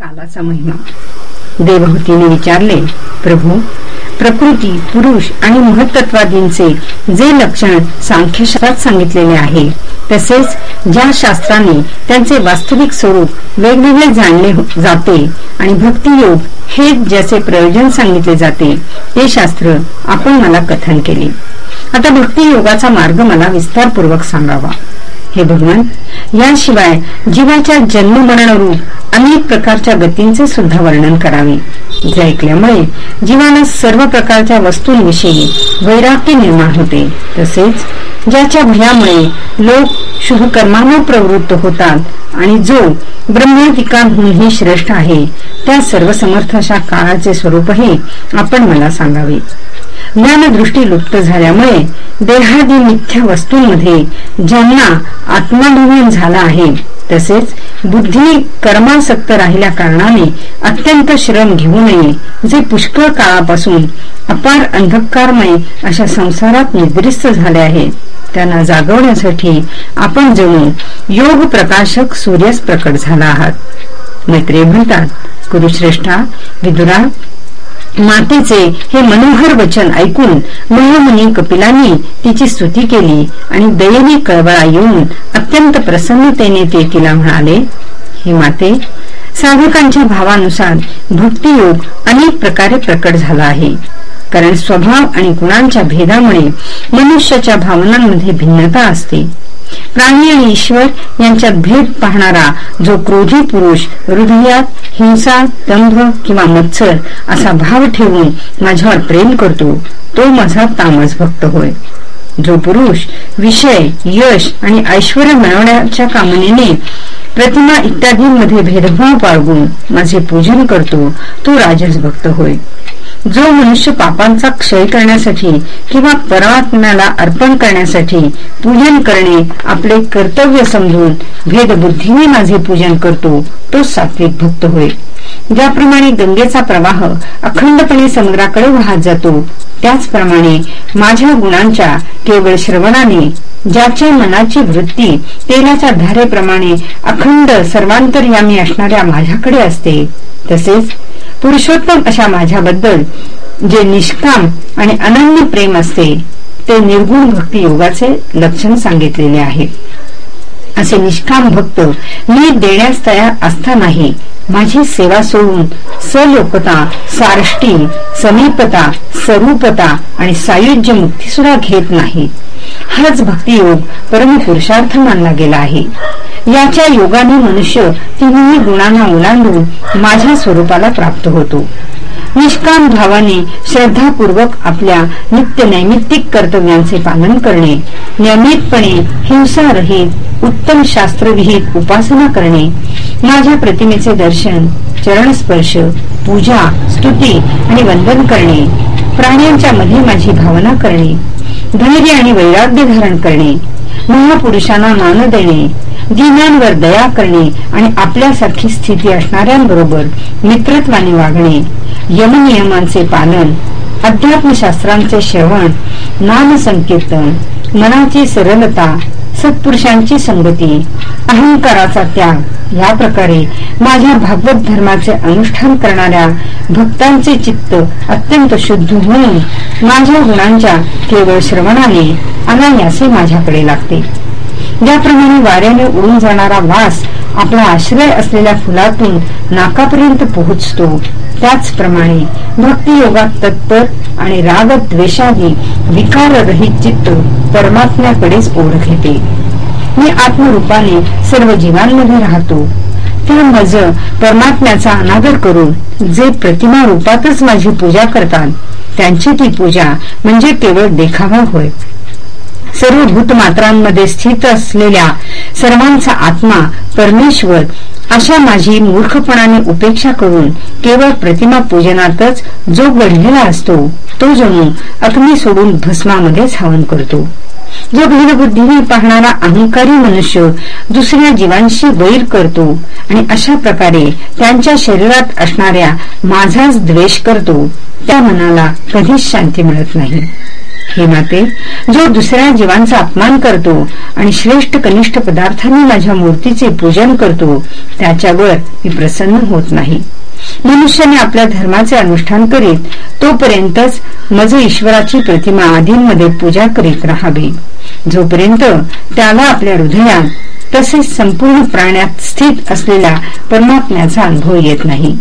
कालाचा महिमा. देवहूतीने विचारले प्रभू प्रकृती पुरुष आणि महत्त्वादींचे जे लक्षण सांख्यशास्त्रात सांगितलेले आहे तसेच ज्या शास्त्राने त्यांचे वास्तविक स्वरूप वेगवेगळे जाणले हो-, जाते आणि भक्तियोग हे ज्याचे प्रयोजन सांगितले जाते ते शास्त्र आपण मला कथन केले. आता भक्तियोगाचा मार्ग मला विस्तारपूर्वक सांगावा. हे भगवान याशिवाय जीवाच्या जन्म रूप अनेक प्रकारच्या गतींचे सुद्धा वर्णन करावे. जे ऐकल्यामुळे जीवाला सर्व प्रकारच्या वस्तूंविषयी वैराग्य निर्माण होते. तसेच ज्याच्या भयामुळे लोक शुभकर्मांना प्रवृत्त होतात आणि जो ब्रह्माधिकांहूनही श्रेष्ठ आहे त्या सर्व समर्थ अशा काळाचे स्वरूपही आपण मला सांगावे. ज्ञानदृष्टी लुप्त झाल्यामुळे देहादी मिथ्या वस्तूंमध्ये ज्यांना आत्माभिमान झाला आहे. तसेच बुद्धी कर्मासक्त राहिल्या कारणाने अत्यंत श्रम घेऊ नये जे पुष्कळ काळापासून अपार अंधकारमय अशा संसारात निद्रिस्त झाले आहे. त्यांना जागवण्यासाठी आपण जणू योग प्रकाशक सूर्यच प्रकट झाला आहात. मैत्री म्हणतात कुरुश्रेष्ठा विदुरा मातेचे हे मनोहर वचन ऐकून महामुनी कपिलांनी तिची स्तुती केली आणि दयेने कळवळा येऊन अत्यंत प्रसन्नतेने ते तिला म्हणाले हे माते साधकांच्या भावानुसार भक्तियोग अनेक प्रकारे प्रकट झाला आहे. कारण स्वभाव आणि गुणांच्या भेदामुळे मनुष्याच्या भावनांमध्ये भिन्नता असते. प्राणी आणि ईश्वर यांच्यात भेद पाहणारा जो क्रोधी पुरुष हृदयात हिंसा दंभ किंवा मत्सर असा भाव ठेवून माझ्यावर प्रेम करतो तो माझा तामस भक्त होय. जो पुरुष विषय यश आणि ऐश्वर मिळवण्याच्या कामनेने प्रतिमा इत्यादींमध्ये भेदभाव बाळगून माझे पूजन करतो तो राजस भक्त होय. जो मनुष्य पापांचा क्षय करण्यासाठी किंवा परमात्म्याला अर्पण करण्यासाठी पूजन करणे आपले कर्तव्य समजून भेदबुद्धीने माझे पूजन करतो तो सात्विक भक्त होय. ज्याप्रमाणे गंगेचा प्रवाह अखंडपणे समुद्राकडे वाहत जातो त्याचप्रमाणे माझ्या गुणांच्या केवळ श्रवणाने ज्याच्या मनाची वृत्ती तेलाच्या धारेप्रमाणे अखंड सर्वांतर्यामी असणाऱ्या माझ्याकडे असते तसेच पुरुषोत्तम अशा माझ्याबद्दल जे निष्काम आणि अनन्य प्रेम असते ते निर्गुण भक्ती योगाचे लक्षण सांगितलेले आहे असे निष्काम भक्त मी देण्यास तयार असतानाही माझी सेवा सोडून सलोकता सारष्टी समीपता स्वरूपता आणि सायुज्य मुक्ती सुद्धा घेत नाही. हाच भक्तियोग परमपुरुषार्थ मानला गेला आहे. याच्या योगाने मनुष्य तिन्ही गुणांना ओलांडून माझ्या स्वरूपाला प्राप्त होतो. निष्काम भावाने श्रद्धापूर्वक आपल्या नित्य नैमित्तिक कर्तव्यांचे पालन करणे नियमितपणे हिंसारहित उत्तम शास्त्रविहित उपासना करणे माझ्या प्रतिमेचे दर्शन चरणस्पर्श पूजा स्तुती आणि वंदन करणे प्राण्यांच्या मध्ये माझी भावना करणे धैर्य आणि वैराग्य धारण करणे महापुरुषांना मान देणे दिनांवर दया करणे आणि आपल्यासारखी स्थिती असणाऱ्यांबरोबर मित्रत्वाने वागणे यमनियमांचे पालन अध्यात्मशास्त्रांचे श्रवण नामसंकीर्तन मनाची सरलता सत्पुरुषांची संगती अहंकाराचा त्याग या प्रकारे माझ्या भागवत धर्माचे अनुष्ठान करणाऱ्या भक्तांचे चित्त अत्यंत शुद्ध होऊन माझ्या गुणांच्या केवळ श्रवणाने अनायासे माझ्याकडे लागते. ज्याप्रमाणे वाऱ्याने उडून जाणारा वास आपला आश्रय असलेल्या फुलातून नाकापर्यंत पोहोचतो त्याचप्रमाणे भक्तियोगात तत्पर आणि राग द्वेषादी विकाररहित चित्त परमात्म्याकडेच ओढ घेते. मी आत्मरूपाने सर्व जीवांमध्ये राहतो. त्या मज परमात्म्याचा अनादर करून जे प्रतिमा रूपातच माझी पूजा करतात त्यांची ती पूजा म्हणजे केवळ देखावा होय. सर्व भूतमात्रांमध्ये स्थित असलेल्या सर्वांचा आत्मा परमेश्वर अशा माझी मूर्खपणाने उपेक्षा करून केवळ प्रतिमा पूजनातच जो गढलेला असतो तो जणू अग्नी सोडून भस्मामध्ये धावन करतो. जो भेदबुद्धीने पाहणारा अहंकारी मनुष्य दुसऱ्या जीवांशी वैर करतो आणि अशा प्रकारे त्यांच्या शरीरात असणाऱ्या माझाच द्वेष करतो त्या मनाला कधीच शांती मिळत नाही. हे नाते जो दुसऱ्या जीवांचा अपमान करतो आणि श्रेष्ठ कनिष्ठ पदार्थांनी माझ्या मूर्तीचे पूजन करतो त्याच्यावर मी प्रसन्न होत नाही. मनुष्याने आपल्या धर्माचे अनुष्ठान करीत तोपर्यंतच मज ईश्वराची प्रतिमा आदींमध्ये पूजा करीत राहावी. जोपर्यंत त्याला आपल्या हृदयात तसेच संपूर्ण प्राण्यात स्थित असलेला परमात्म्याचा अनुभव येत नाही.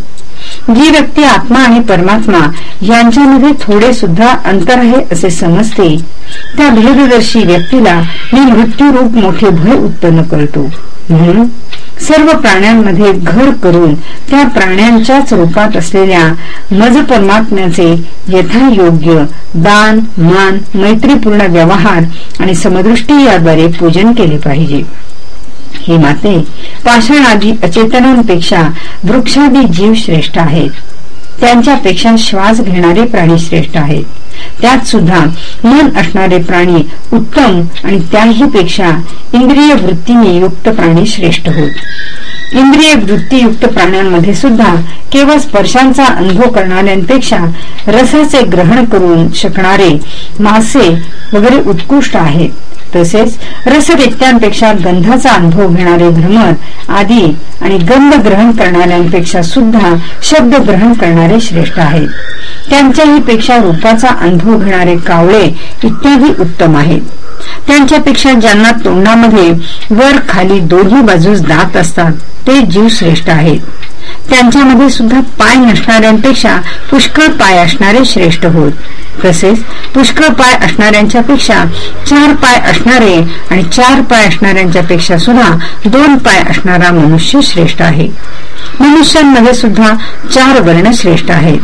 जी व्यक्ती आत्मा आणि परमात्मा यांच्यामध्ये थोडे सुद्धा अंतर आहे असे समजते. त्या भेददर्शी व्यक्तीला मी मृत्यूरूप मोठे भय उत्पन्न करतो. म्हणून सर्व प्राण्यांमध्ये घर करून त्या प्राण्यांच्याच रूपात असलेल्या मज परमात्म्याचे यथायोग्य दान मान मैत्रीपूर्ण व्यवहार आणि समदृष्टी याद्वारे पूजन केले पाहिजे. हे माते पाषाणादी अचेतनांपेक्षा वृक्षादी जीव श्रेष्ठ आहेत. त्यांच्यापेक्षा श्वास घेणारे प्राणी श्रेष्ठ आहेत. त्यात सुद्धा मन असणारे प्राणी उत्तम आणि त्याहीपेक्षा इंद्रिय वृत्तीने युक्त प्राणी श्रेष्ठ होत. इंद्रिय वृत्तीयुक्त प्राण्यांमध्ये सुद्धा केवळ स्पर्शांचा अनुभव करणाऱ्यांपेक्षा रसाचे ग्रहण करून शकणारे मासे वगैरे उत्कृष्ट आहेत. तसेच रसव्यक्त्यांपेक्षा गंधाचा अनुभव घेणारे भ्रमर आदी आणि गंध ग्रहण करणाऱ्यांपेक्षा सुद्धा शब्द ग्रहण करणारे श्रेष्ठ आहेत. त्यांच्याही पेक्षा रूपाचा अनुभव घेणारे कावळे इत्यादी उत्तम आहेत. त्यांच्यापेक्षा ज्यांना तोंडामध्ये वर खाली दोन्ही बाजूस दात असतात ते जीव श्रेष्ठ आहेत. त्यांच्यामध्ये सुद्धा पाय नसणाऱ्यांपेक्षा पुष्कळ पाय असणारे श्रेष्ठ होत. तसेच पुष्कळ पाय असणाऱ्यांच्या पेक्षा चार पाय असणारे आणि चार पाय असणाऱ्यांच्या पेक्षा सुद्धा दोन पाय असणारा मनुष्य श्रेष्ठ आहे. मनुष्यांमध्ये सुद्धा चार वर्ण श्रेष्ठ आहेत.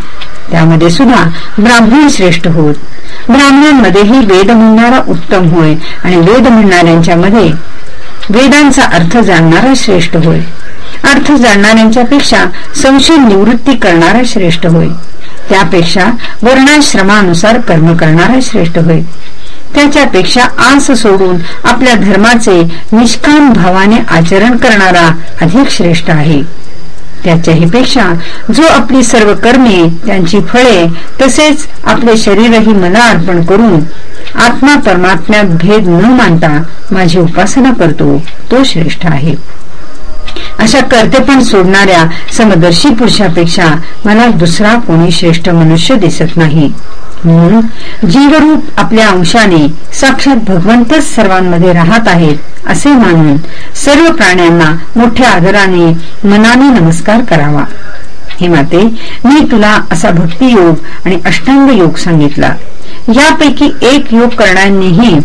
त्यामध्ये सुद्धा ब्राह्मण श्रेष्ठ होत. ब्राह्मणांमध्येही वेद म्हणणारा उत्तम होय आणि वेद म्हणणाऱ्यांच्या मध्ये वेदांचा अर्थ जाणणारा श्रेष्ठ होय. अर्थ जाणणाऱ्यांच्यापेक्षा संशय निवृत्ती करणारा श्रेष्ठ होय. त्यापेक्षा वर्णाश्रमानुसार कर्म करणारा श्रेष्ठ होय. त्याच्यापेक्षा आस सोडून आपल्या धर्माचे निष्काम भावाने आचरण करणारा अधिक श्रेष्ठ आहे. त्याच्याही पेक्षा जो आपली सर्व कर्मे त्यांची फळे तसेच आपले शरीरही मला अर्पण करून आत्मा परमात्म्यात भेद न मानता माझी उपासना करतो तो श्रेष्ठ आहे. अशा कर्तेपण सोडणाऱ्या समदर्शी पुरुषापेक्षा मला दुसरा कोणी श्रेष्ठ मनुष्य दिसत नाही. म्हणून जीवरूप आपल्या अंशाने साक्षात भगवंतच सर्वांमध्ये राहत आहेत असे मानून सर्व प्राण्यांना मोठ्या आदराने मनाने नमस्कार करावा. हे माते मी तुला असा भक्तियोग आणि अष्टांग योग सांगितला. यापैकी एक योग करण्यानेही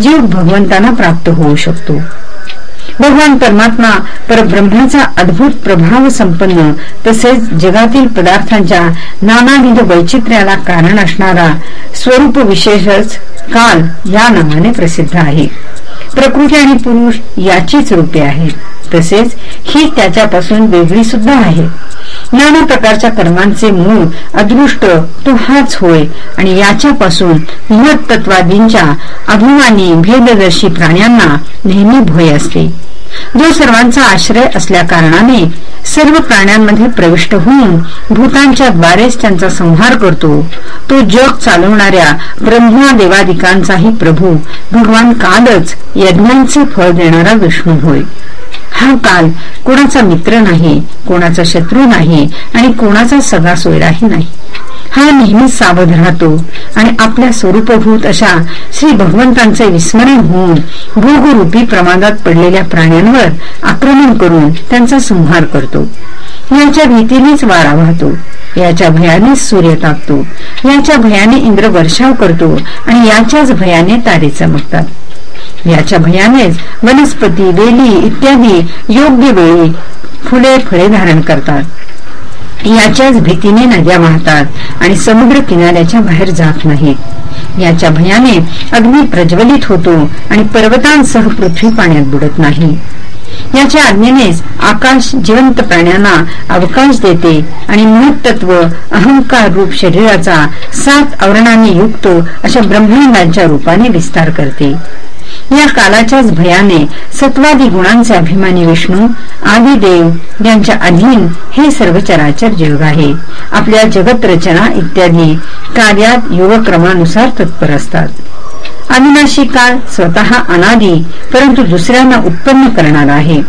जीव भगवंतांना प्राप्त होऊ शकतो. भगवान परमात्मा परब्रह्माचा अद्भुत प्रभाव संपन्न तसेच जगातील पदार्थांच्या नानाविध वैचित्र्याला कारण असणारा स्वरूप विशेषच काल या नावाने प्रसिद्ध आहे. प्रकृती आणि पुरुष याचीच रूपे आहे तसेच ही त्याच्यापासून वेगळी सुद्धा आहे. नाना प्रकारच्या कर्मांचे मूळ अदृष्ट तो हाच होय. आणि याच्यापासून महत्त्वादींच्या अभिमानी भेददर्शी प्राण्यांना नेहमी भय असते. जो सर्वांचा आश्रय असल्या कारणाने सर्व प्राण्यांमध्ये प्रविष्ट होऊन भूतांच्या द्वारेच त्यांचा संहार करतो. तो जग चालवणाऱ्या ब्रह्मा देवादिकांचाही प्रभू भगवान कालच यज्ञांचे फळ देणारा विष्णू होय. हा काल कोणाचा मित्र नाही कोणाचा शत्रू नाही आणि कोणाचा सगळा सोयराही नाही. हा नेहमीच सावध राहतो आणि आपल्या स्वरूपभूत अशा श्री भगवंतांचे विस्मरण होऊन भोगरूपी प्रमादात पडलेल्या प्राण्यांवर आक्रमण करून त्यांचा संहार करतो. याच्या भीतीनेच वारा वाहतो. याच्या भयानेच सूर्य तापतो. याच्या भयाने इंद्र वर्षाव करतो आणि याच्याच भयाने तारे चमकतात. याच्या भयानेच वनस्पती वेली इत्यादी योग्य वेळी फुले फळे धारण करतात. याच्याच भीतीने नद्या वाहतात आणि समुद्र किनाऱ्याच्या बाहेर जात नाहीत याच्या भयाने अग्नी प्रज्वलित होतो आणि पर्वतांसह पृथ्वी पाण्यात बुडत नाही. याच्या आज्ञेनेच आकाश जिवंत प्राण्यांना अवकाश देते आणि महत्त्व अहंकार रूप शरीराचा सात आवरणाने युक्त अशा ब्रह्मांडांच्या रूपाने विस्तार करते. या कालाच्याच भयाने सत्वादी गुणांचे अभिमानी विष्णू आदिदेव यांच्या अधीन हे सर्व चराचर जग आहे. आपल्या जगत रचना इत्यादी कार्यात योगक्रमानुसार तत्पर असतात. अविनाशी काळ स्वतः अनादी परंतु दुसऱ्यांना उत्पन्न करणारा आहे.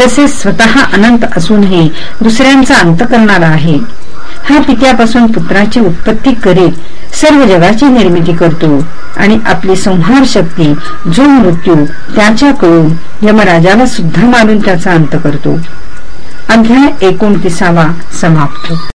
तसेच स्वतः अनंत असूनही दुसऱ्यांचा अंत करणारा आहे. हा पित्यापासून पुत्राची उत्पत्ती करीत सर्व जगाची निर्मिती करतो. आणि आपली संहार शक्ती जो मृत्यू त्याच्याकडून यमराजाला सुद्धा मारून त्याचा अंत करतो. अध्याय एकोणतीसावा समाप्त.